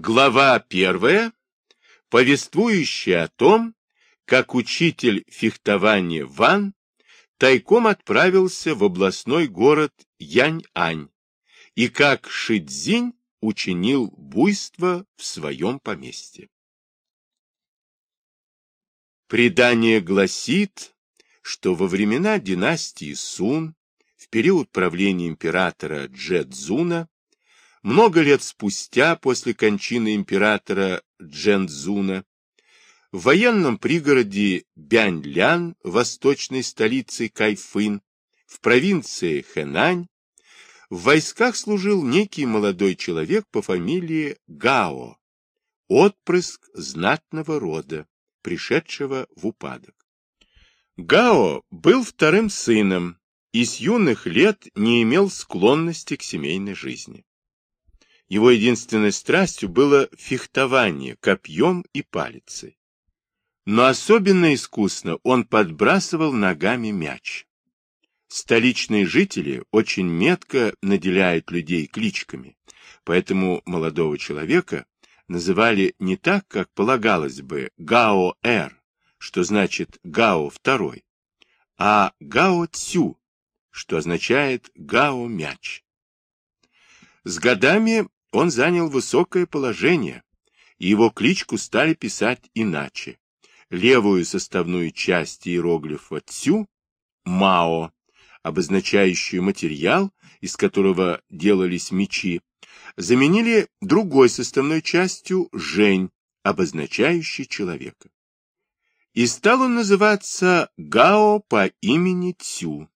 Глава первая, повествующая о том, как учитель фехтования Ван тайком отправился в областной город Янь-Ань и как Шидзинь учинил буйство в своем поместье. Предание гласит, что во времена династии Сун, в период правления императора Джэцзуна, много лет спустя, после кончины императора Джэнцзуна, в военном пригороде Бяньлян, восточной столице Кайфын, в провинции Хэнань, в войсках служил некий молодой человек по фамилии Гао, отпрыск знатного рода, пришедшего в упадок. Гао был вторым сыном и с юных лет не имел склонности к семейной жизни. Его единственной страстью было фехтование копьем и палицей. Но особенно искусно он подбрасывал ногами мяч. Столичные жители очень метко наделяют людей кличками, поэтому молодого человека называли не так, как полагалось бы Гао-Эр, что значит Гао-2, а Гао-Цю, что означает Гао-мяч. С годами он занял высокое положение, и его кличку стали писать иначе. Левую составную часть иероглифа «цю» — «мао», обозначающую материал, из которого делались мечи, заменили другой составной частью «жень», обозначающей человека. И стал он называться Гао по имени Цю.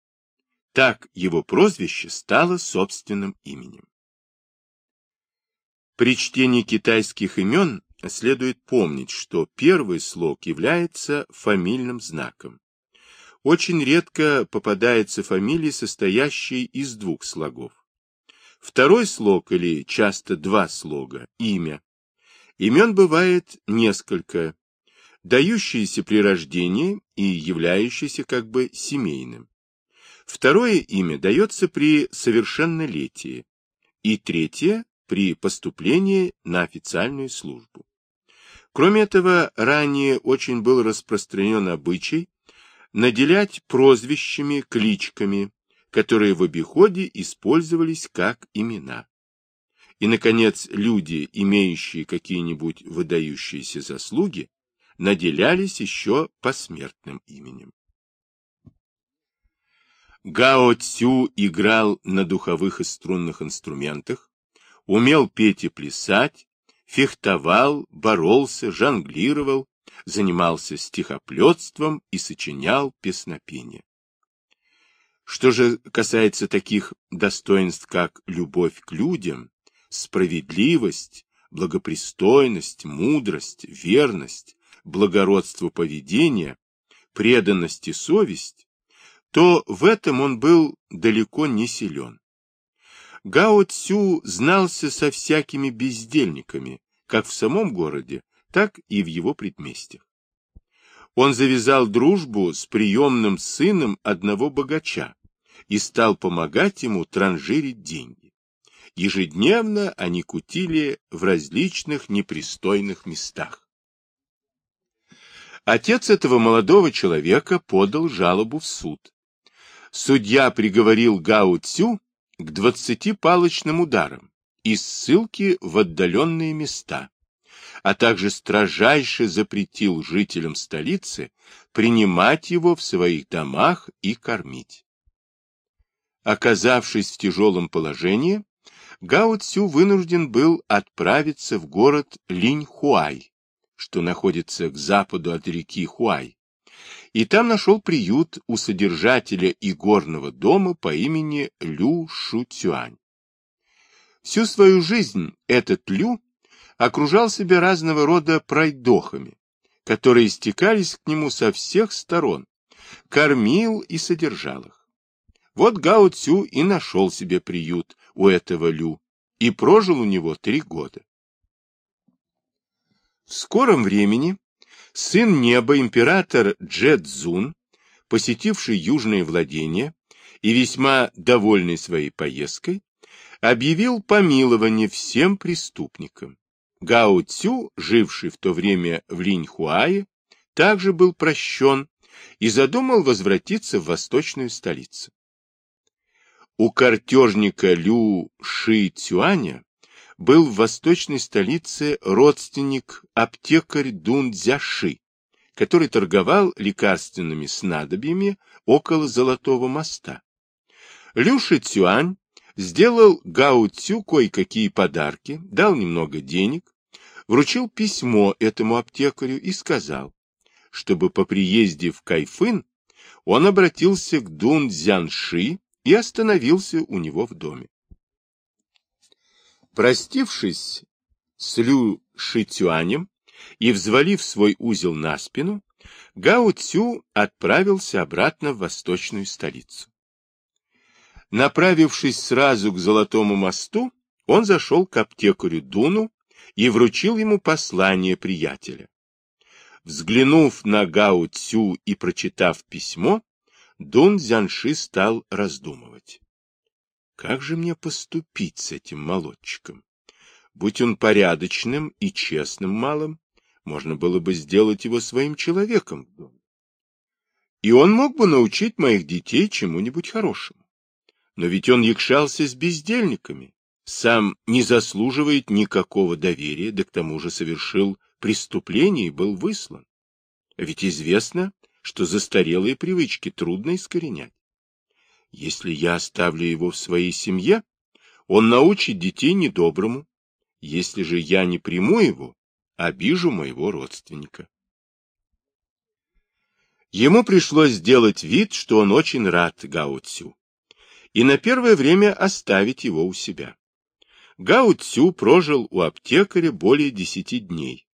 Так его прозвище стало собственным именем. При чтении китайских имен следует помнить, что первый слог является фамильным знаком. Очень редко попадаются фамилии, состоящие из двух слогов. Второй слог или часто два слога – имя. Имен бывает несколько, дающиеся при рождении и являющиеся как бы семейным. Второе имя дается при совершеннолетии, и третье при поступлении на официальную службу. Кроме этого, ранее очень был распространен обычай наделять прозвищами, кличками, которые в обиходе использовались как имена. И, наконец, люди, имеющие какие-нибудь выдающиеся заслуги, наделялись еще посмертным именем. Гао Цю играл на духовых и струнных инструментах, умел петь и плясать, фехтовал, боролся, жонглировал, занимался стихоплетством и сочинял песнопения. Что же касается таких достоинств, как любовь к людям, справедливость, благопристойность, мудрость, верность, благородство поведения, преданность и совесть, то в этом он был далеко не силен. Гао Цю знался со всякими бездельниками, как в самом городе, так и в его предместьях. Он завязал дружбу с приемным сыном одного богача и стал помогать ему транжирить деньги. Ежедневно они кутили в различных непристойных местах. Отец этого молодого человека подал жалобу в суд. Судья приговорил Гао Цю к двадцати палочным ударам и ссылки в отдаленные места, а также строжайше запретил жителям столицы принимать его в своих домах и кормить. Оказавшись в тяжелом положении, Гао Цю вынужден был отправиться в город Линьхуай, что находится к западу от реки Хуай, и там нашел приют у содержателя игорного дома по имени Лю Шуцюань. Всю свою жизнь этот Лю окружал себя разного рода пройдохами, которые стекались к нему со всех сторон, кормил и содержал их. Вот Гао Цю и нашел себе приют у этого Лю и прожил у него три года. В скором времени сын неба, император Джэцзун, посетивший южные владения и весьма довольный своей поездкой, объявил помилование всем преступникам. Гао Цю, живший в то время в Линьхуае, также был прощен и задумал возвратиться в восточную столицу. У картежника Лю Ши Цюаня был в восточной столице родственник аптекарь Дун Цзяши, который торговал лекарственными снадобьями около Золотого моста. Лю Ши Цюань сделал Гао Цю кое-какие подарки, дал немного денег, вручил письмо этому аптекарю и сказал, чтобы по приезде в Кайфын он обратился к Дун Цзянши и остановился у него в доме. Простившись с Лю Шитюанем и взвалив свой узел на спину, Гао Цю отправился обратно в восточную столицу. Направившись сразу к Золотому мосту, он зашел к аптекарю Дуну и вручил ему послание приятеля. Взглянув на Гао Цю и прочитав письмо, Дун Зянши стал раздумывать. Как же мне поступить с этим молодчиком? Будь он порядочным и честным малым, можно было бы сделать его своим человеком в доме. И он мог бы научить моих детей чему-нибудь хорошему. Но ведь он якшался с бездельниками, сам не заслуживает никакого доверия, да к тому же совершил преступление и был выслан. Ведь известно, что застарелые привычки трудно искоренять. Если я оставлю его в своей семье, он научит детей недоброму. Если же я не приму его, обижу моего родственника. Ему пришлось сделать вид, что он очень рад Гао Цю и на первое время оставить его у себя. Гао Цю прожил у аптекаря более десяти дней,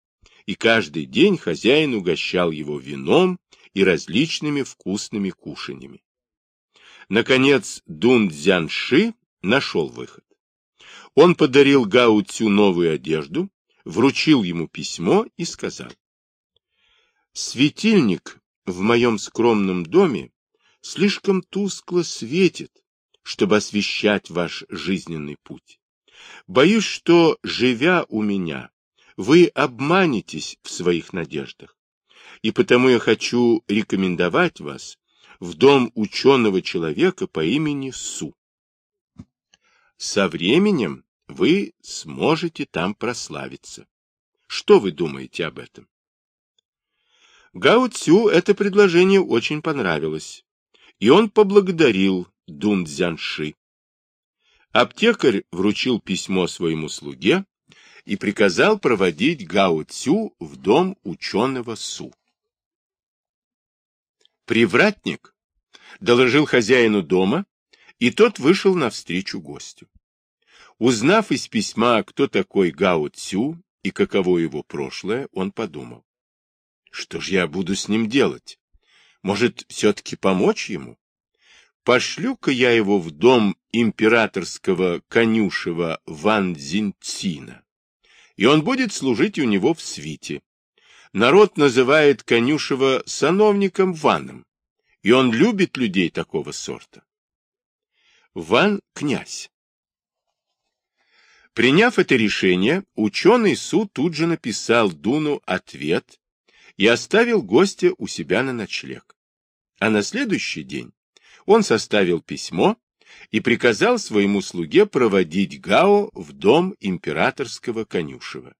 и каждый день хозяин угощал его вином и различными вкусными кушаньями. Наконец Дун Цзянши нашел выход. Он подарил Гао Цю новую одежду, вручил ему письмо и сказал. «Светильник в моем скромном доме слишком тускло светит, чтобы освещать ваш жизненный путь. Боюсь, что, живя у меня, вы обманетесь в своих надеждах. И потому я хочу рекомендовать вас в дом ученого человека по имени Су. Со временем вы сможете там прославиться. Что вы думаете об этом? Гао Цю это предложение очень понравилось, и он поблагодарил Дун Цзянши. Аптекарь вручил письмо своему слуге и приказал проводить Гао Цю в дом ученого Су. Привратник доложил хозяину дома, и тот вышел навстречу гостю. Узнав из письма, кто такой Гао Цю и каково его прошлое, он подумал. Что ж я буду с ним делать? Может, все-таки помочь ему? Пошлю-ка я его в дом императорского конюшева Ван Зинцина, и он будет служить у него в свите. Народ называет конюшева сановником Ваном, и он любит людей такого сорта. Ван — князь. Приняв это решение, ученый суд тут же написал Дуну ответ и оставил гостя у себя на ночлег. А на следующий день он составил письмо и приказал своему слуге проводить Гао в дом императорского конюшева.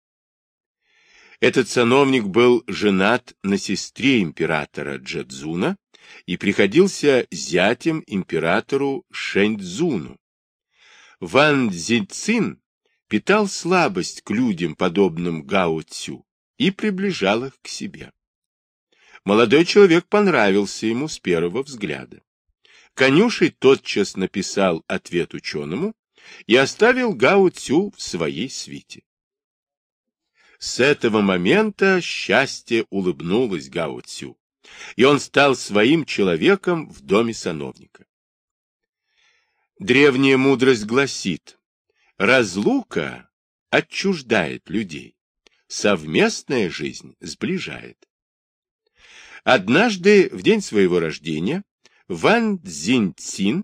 Этот сановник был женат на сестре императора Джадзуна и приходился зятем императору Шэньцзуну. Ван Цзиньцин питал слабость к людям, подобным Гао Цю, и приближал их к себе. Молодой человек понравился ему с первого взгляда. Конюший тотчас написал ответ ученому и оставил Гао Цю в своей свите. С этого момента счастье улыбнулось Гао Цю, и он стал своим человеком в доме сановника. Древняя мудрость гласит, разлука отчуждает людей, совместная жизнь сближает. Однажды, в день своего рождения, Ван Цзиньцин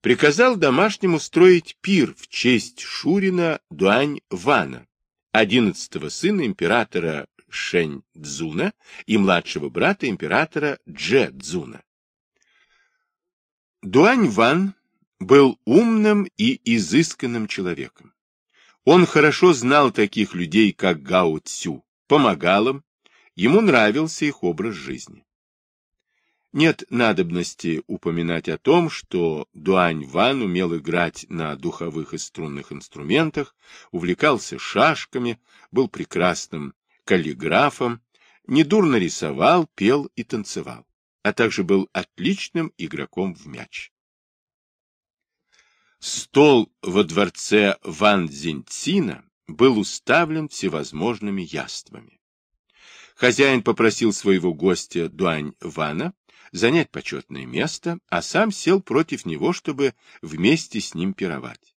приказал домашнему строить пир в честь Шурина Дуань Вана, одиннадцатого сына императора Шэнь Цзуна и младшего брата императора Дже Цзуна. Дуань Ван был умным и изысканным человеком. Он хорошо знал таких людей, как Гао Цю, помогал им, ему нравился их образ жизни. Нет надобности упоминать о том, что Дуань Ван умел играть на духовых и струнных инструментах, увлекался шашками, был прекрасным каллиграфом, недурно рисовал, пел и танцевал, а также был отличным игроком в мяч. Стол во дворце Ван Зиньцина был уставлен всевозможными яствами. Хозяин попросил своего гостя Дуань Вана занять почетное место, а сам сел против него, чтобы вместе с ним пировать.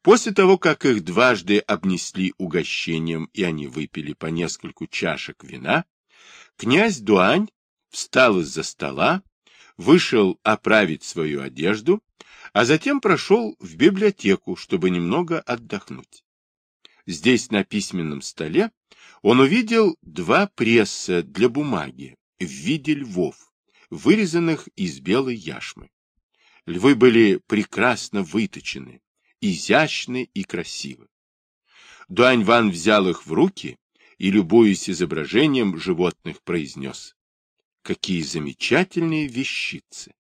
После того, как их дважды обнесли угощением и они выпили по нескольку чашек вина, князь Дуань встал из-за стола, вышел оправить свою одежду а затем прошел в библиотеку, чтобы немного отдохнуть. Здесь на письменном столе он увидел два пресса для бумаги в виде львов, вырезанных из белой яшмы. Львы были прекрасно выточены, изящны и красивы. Дуань Ван взял их в руки и, любуясь изображением животных, произнес. Какие замечательные вещицы!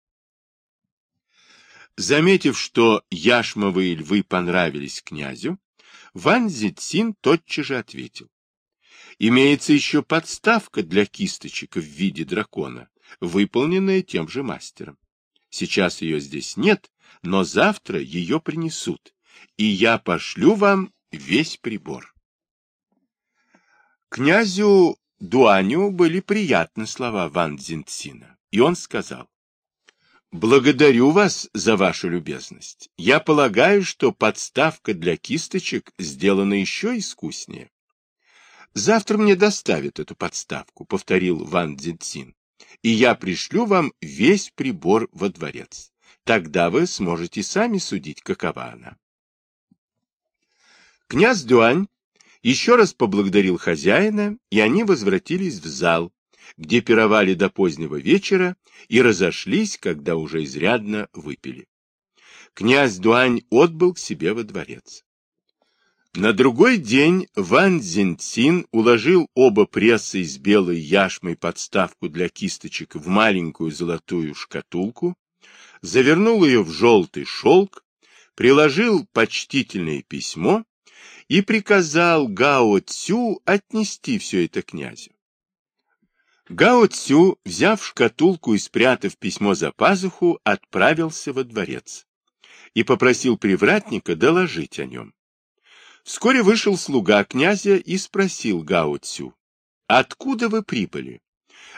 Заметив, что яшмовые львы понравились князю, Ван Зицин тотчас же ответил. Имеется еще подставка для кисточек в виде дракона, выполненная тем же мастером. Сейчас ее здесь нет, но завтра ее принесут, и я пошлю вам весь прибор. Князю Дуаню были приятны слова Ван Зинцина, и он сказал, Благодарю вас за вашу любезность. Я полагаю, что подставка для кисточек сделана еще искуснее. Завтра мне доставят эту подставку, повторил Ван Дзинцин, и я пришлю вам весь прибор во дворец. Тогда вы сможете сами судить, какова она. Князь Дюань еще раз поблагодарил хозяина, и они возвратились в зал, где пировали до позднего вечера и разошлись, когда уже изрядно выпили. Князь Дуань отбыл к себе во дворец. На другой день Ван Цзиньцин уложил оба пресса из белой яшмой подставку для кисточек в маленькую золотую шкатулку, завернул ее в желтый шелк, приложил почтительное письмо и приказал Гао Цю отнести все это князю. Гао Цю, взяв шкатулку и спрятав письмо за пазуху, отправился во дворец и попросил привратника доложить о нем. Вскоре вышел слуга князя и спросил Гао Цю, «Откуда вы прибыли?»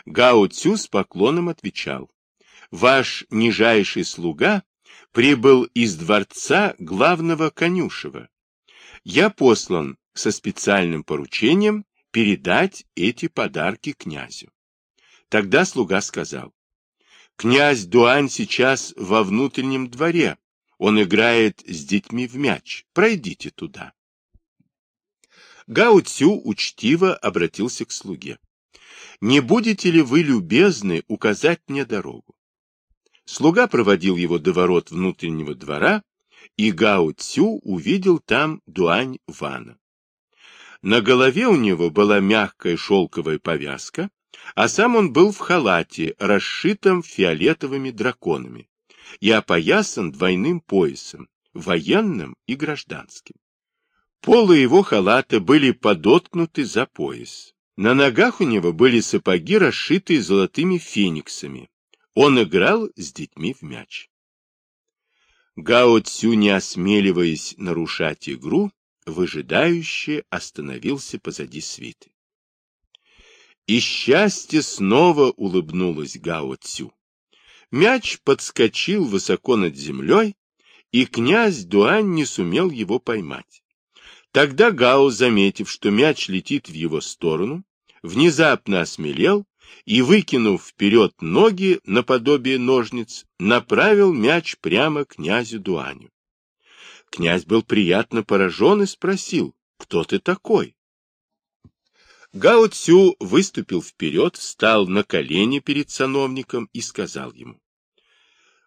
Гао Цю с поклоном отвечал, «Ваш нижайший слуга прибыл из дворца главного конюшева. Я послан со специальным поручением передать эти подарки князю. Тогда слуга сказал, «Князь Дуань сейчас во внутреннем дворе. Он играет с детьми в мяч. Пройдите туда». Гао учтиво обратился к слуге. «Не будете ли вы любезны указать мне дорогу?» Слуга проводил его до ворот внутреннего двора, и Гао увидел там Дуань Вана. На голове у него была мягкая шелковая повязка, а сам он был в халате, расшитом фиолетовыми драконами, и опоясан двойным поясом, военным и гражданским. Полы его халата были подоткнуты за пояс. На ногах у него были сапоги, расшитые золотыми фениксами. Он играл с детьми в мяч. Гао Цю, не осмеливаясь нарушать игру, выжидающе остановился позади свиты. И счастье снова улыбнулось Гао Цю. Мяч подскочил высоко над землей, и князь Дуань не сумел его поймать. Тогда Гао, заметив, что мяч летит в его сторону, внезапно осмелел и, выкинув вперед ноги наподобие ножниц, направил мяч прямо князю Дуаню. Князь был приятно поражен и спросил, кто ты такой? Гао Цю выступил вперед, встал на колени перед сановником и сказал ему,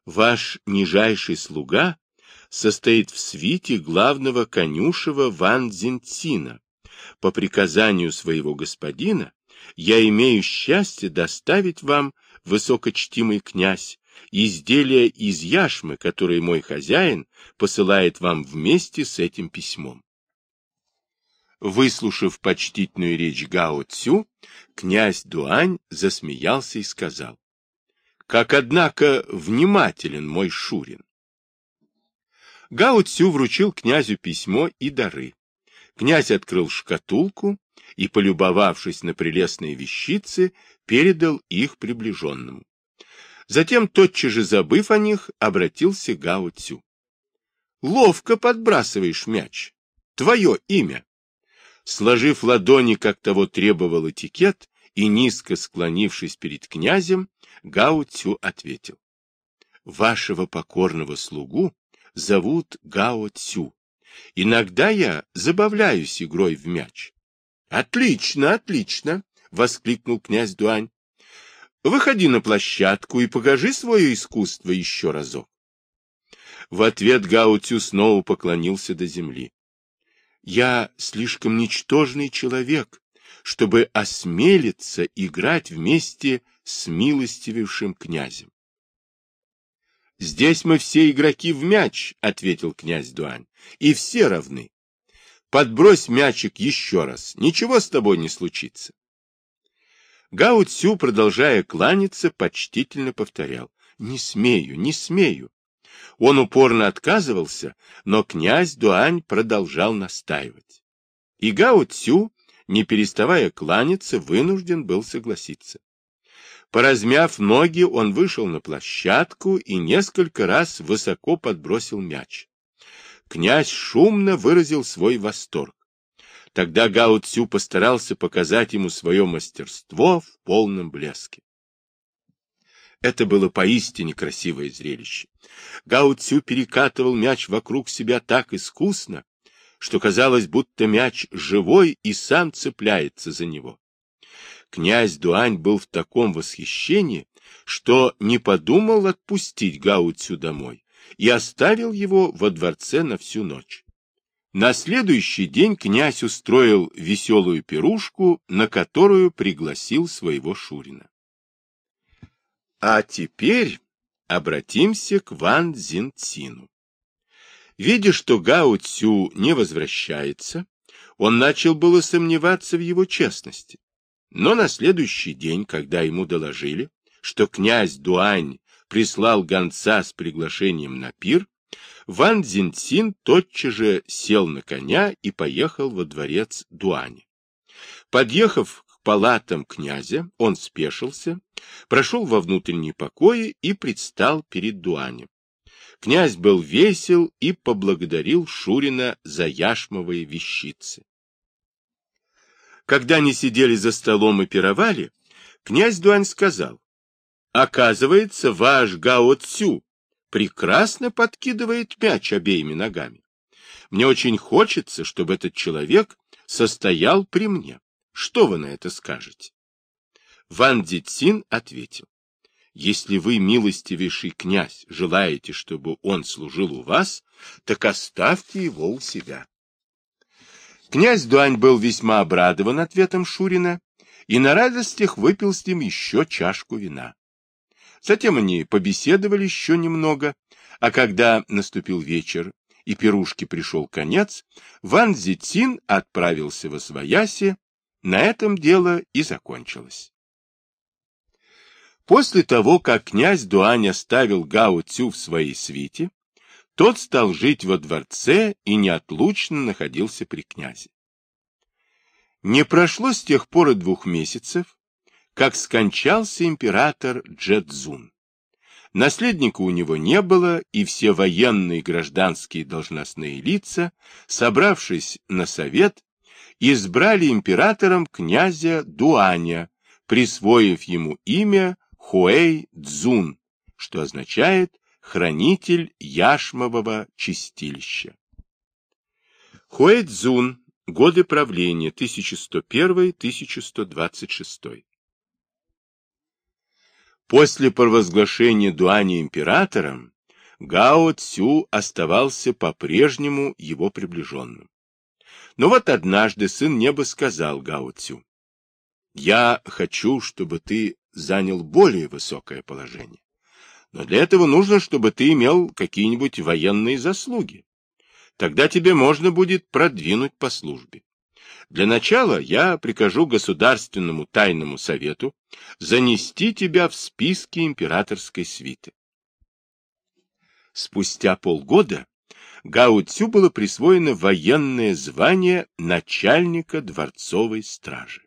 «Ваш нижайший слуга состоит в свите главного конюшева Ван Зинцина. По приказанию своего господина я имею счастье доставить вам, высокочтимый князь, изделие из яшмы, которое мой хозяин посылает вам вместе с этим письмом. Выслушав почтительную речь Гао Цю, князь Дуань засмеялся и сказал, «Как, однако, внимателен мой Шурин!» Гао Цю вручил князю письмо и дары. Князь открыл шкатулку и, полюбовавшись на прелестные вещицы, передал их приближенному. Затем, тотчас же забыв о них, обратился Гао Цю. «Ловко подбрасываешь мяч. Твое имя». Сложив ладони, как того требовал этикет, и низко склонившись перед князем, Гао Цю ответил. «Вашего покорного слугу зовут Гао Цю. Иногда я забавляюсь игрой в мяч». «Отлично, отлично!» — воскликнул князь Дуань. Выходи на площадку и покажи свое искусство еще разок. В ответ Гаутю снова поклонился до земли. Я слишком ничтожный человек, чтобы осмелиться играть вместе с милостивившим князем. «Здесь мы все игроки в мяч», — ответил князь Дуань, — «и все равны. Подбрось мячик еще раз, ничего с тобой не случится». Гао Цю, продолжая кланяться, почтительно повторял. «Не смею, не смею». Он упорно отказывался, но князь Дуань продолжал настаивать. И Гао Цю, не переставая кланяться, вынужден был согласиться. Поразмяв ноги, он вышел на площадку и несколько раз высоко подбросил мяч. Князь шумно выразил свой восторг. Тогда Гао Цю постарался показать ему свое мастерство в полном блеске. Это было поистине красивое зрелище. Гао Цю перекатывал мяч вокруг себя так искусно, что казалось, будто мяч живой и сам цепляется за него. Князь Дуань был в таком восхищении, что не подумал отпустить Гао Цю домой и оставил его во дворце на всю ночь. На следующий день князь устроил веселую пирушку, на которую пригласил своего Шурина. А теперь обратимся к Ван Зинцину. Видя, что Гао Цю не возвращается, он начал было сомневаться в его честности. Но на следующий день, когда ему доложили, что князь Дуань прислал гонца с приглашением на пир, Ван Цзиньцин тотчас же сел на коня и поехал во дворец Дуани. Подъехав к палатам князя, он спешился, прошел во внутренние покои и предстал перед Дуанем. Князь был весел и поблагодарил Шурина за яшмовые вещицы. Когда они сидели за столом и пировали, князь Дуань сказал, «Оказывается, ваш Гао Цю прекрасно подкидывает мяч обеими ногами. Мне очень хочется, чтобы этот человек состоял при мне. Что вы на это скажете? Ван Дитсин ответил. Если вы, милостивейший князь, желаете, чтобы он служил у вас, так оставьте его у себя. Князь Дуань был весьма обрадован ответом Шурина и на радостях выпил с ним еще чашку вина. Затем они побеседовали еще немного, а когда наступил вечер и пирушке пришел конец, Ван Зицин отправился во Свояси, на этом дело и закончилось. После того, как князь Дуань оставил Гао Цю в своей свите, тот стал жить во дворце и неотлучно находился при князе. Не прошло с тех пор и двух месяцев, как скончался император Джедзун. Наследника у него не было, и все военные и гражданские должностные лица, собравшись на совет, избрали императором князя Дуаня, присвоив ему имя Хуэй Цзун, что означает «хранитель яшмового чистилища». Хуэй Цзун Годы правления 1101-1126. После провозглашения Дуани императором Гао Цю оставался по-прежнему его приближенным. Но вот однажды сын неба сказал Гао Цю, «Я хочу, чтобы ты занял более высокое положение. Но для этого нужно, чтобы ты имел какие-нибудь военные заслуги. Тогда тебе можно будет продвинуть по службе. Для начала я прикажу Государственному тайному совету занести тебя в списки императорской свиты. Спустя полгода Гао Цю было присвоено военное звание начальника дворцовой стражи.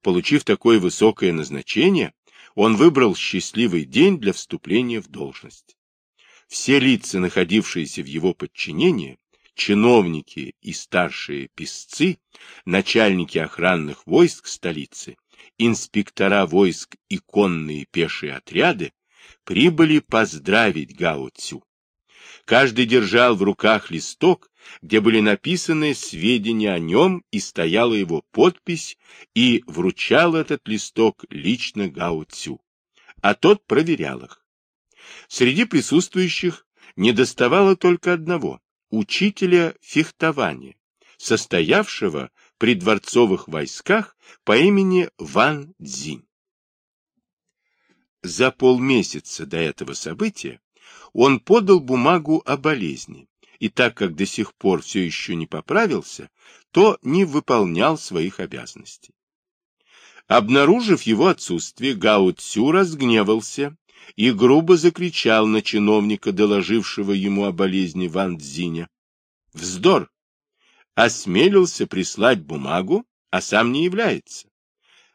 Получив такое высокое назначение, он выбрал счастливый день для вступления в должность. Все лица, находившиеся в его подчинении, чиновники и старшие писцы, начальники охранных войск столицы, инспектора войск и конные пешие отряды, прибыли поздравить Гао Цю. Каждый держал в руках листок, где были написаны сведения о нем и стояла его подпись, и вручал этот листок лично Гао Цю, а тот проверял их. Среди присутствующих недоставало только одного — учителя фехтования, состоявшего при дворцовых войсках по имени Ван Цзинь. За полмесяца до этого события он подал бумагу о болезни, и так как до сих пор все еще не поправился, то не выполнял своих обязанностей. Обнаружив его отсутствие, Гао Цю разгневался и грубо закричал на чиновника, доложившего ему о болезни Ван Цзиня. Вздор! Осмелился прислать бумагу, а сам не является.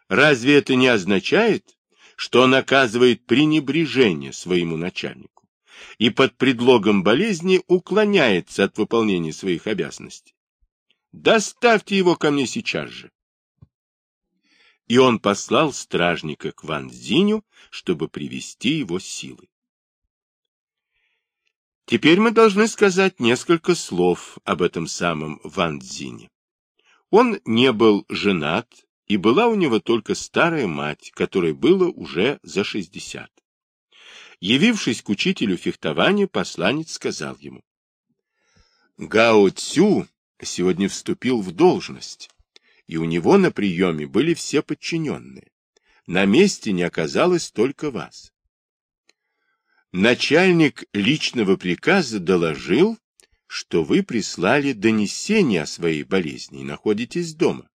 Разве это не означает, что он оказывает пренебрежение своему начальнику? И под предлогом болезни уклоняется от выполнения своих обязанностей. Доставьте его ко мне сейчас же. И он послал стражника к Ван Цзиню, чтобы привести его силы. Теперь мы должны сказать несколько слов об этом самом Ван Цзине. Он не был женат, и была у него только старая мать, которой было уже за шестьдесят. Явившись к учителю фехтования, посланец сказал ему. Гао Цю сегодня вступил в должность, и у него на приеме были все подчиненные. На месте не оказалось только вас. Начальник личного приказа доложил, что вы прислали донесение о своей болезни и находитесь дома.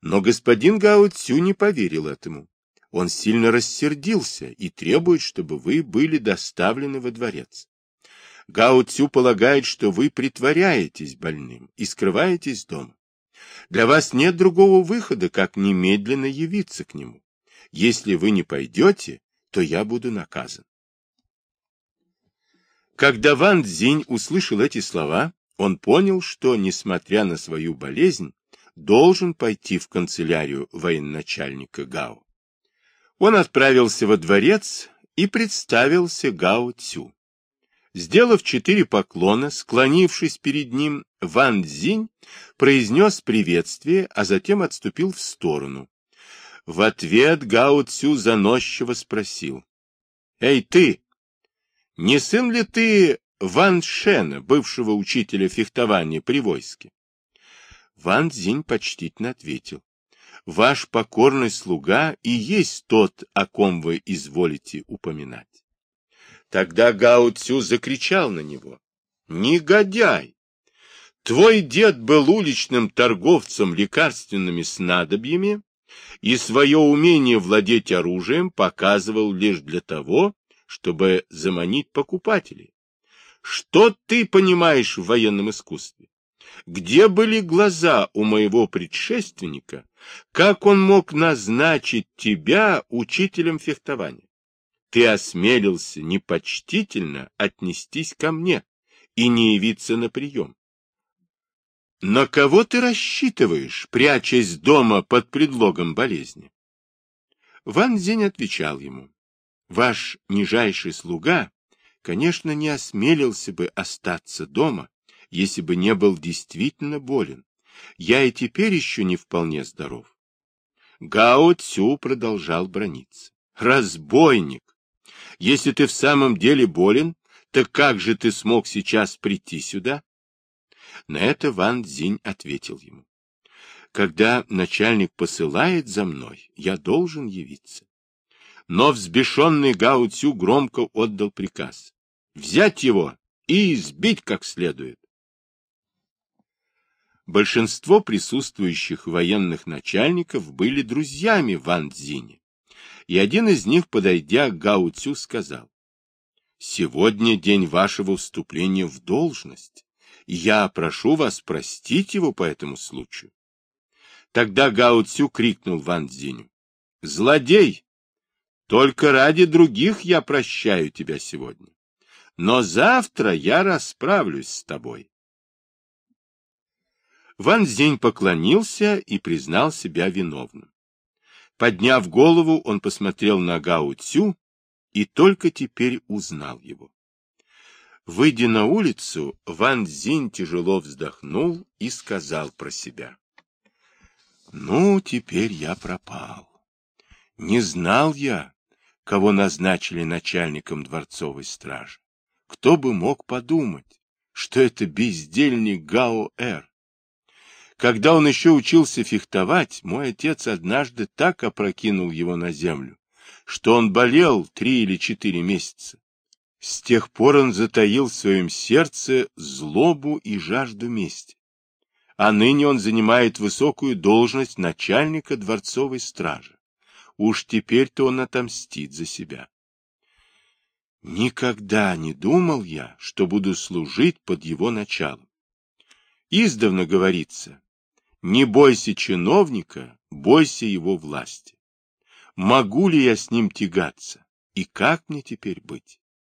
Но господин Гао Цю не поверил этому. Он сильно рассердился и требует, чтобы вы были доставлены во дворец. Гао Цю полагает, что вы притворяетесь больным и скрываетесь дома. Для вас нет другого выхода, как немедленно явиться к нему. Если вы не пойдете, то я буду наказан. Когда Ван Цзинь услышал эти слова, он понял, что, несмотря на свою болезнь, должен пойти в канцелярию военачальника Гао он отправился во дворец и представился Гао Цю. Сделав четыре поклона, склонившись перед ним, Ван Цзинь произнес приветствие, а затем отступил в сторону. В ответ Гао Цю заносчиво спросил. — Эй, ты! Не сын ли ты Ван Шена, бывшего учителя фехтования при войске? Ван Цзинь почтительно ответил ваш покорный слуга и есть тот, о ком вы изволите упоминать. Тогда Гао Цю закричал на него. Негодяй! Твой дед был уличным торговцем лекарственными снадобьями и свое умение владеть оружием показывал лишь для того, чтобы заманить покупателей. Что ты понимаешь в военном искусстве? Где были глаза у моего предшественника, как он мог назначить тебя учителем фехтования? Ты осмелился непочтительно отнестись ко мне и не явиться на прием. На кого ты рассчитываешь, прячась дома под предлогом болезни? Ван Зень отвечал ему. Ваш нижайший слуга, конечно, не осмелился бы остаться дома, если бы не был действительно болен, Я и теперь еще не вполне здоров. Гао Цю продолжал брониться. Разбойник! Если ты в самом деле болен, так как же ты смог сейчас прийти сюда? На это Ван Цзинь ответил ему. Когда начальник посылает за мной, я должен явиться. Но взбешенный Гао Цю громко отдал приказ. Взять его и избить как следует. Большинство присутствующих военных начальников были друзьями Ван Цзиня, и один из них, подойдя к Гао Цю, сказал, «Сегодня день вашего вступления в должность, я прошу вас простить его по этому случаю». Тогда Гао Цю крикнул Ван Цзиню, «Злодей! Только ради других я прощаю тебя сегодня. Но завтра я расправлюсь с тобой». Ван Зинь поклонился и признал себя виновным. Подняв голову, он посмотрел на Гао Цю и только теперь узнал его. Выйдя на улицу, Ван Зинь тяжело вздохнул и сказал про себя. «Ну, теперь я пропал. Не знал я, кого назначили начальником дворцовой стражи. Кто бы мог подумать, что это бездельник Гао-Эр. Когда он еще учился фехтовать, мой отец однажды так опрокинул его на землю, что он болел три или четыре месяца. С тех пор он затаил в своем сердце злобу и жажду мести. А ныне он занимает высокую должность начальника дворцовой стражи. Уж теперь-то он отомстит за себя. Никогда не думал я, что буду служить под его началом. Издавна говорится, не бойся чиновника, бойся его власти. Могу ли я с ним тягаться? И как мне теперь быть?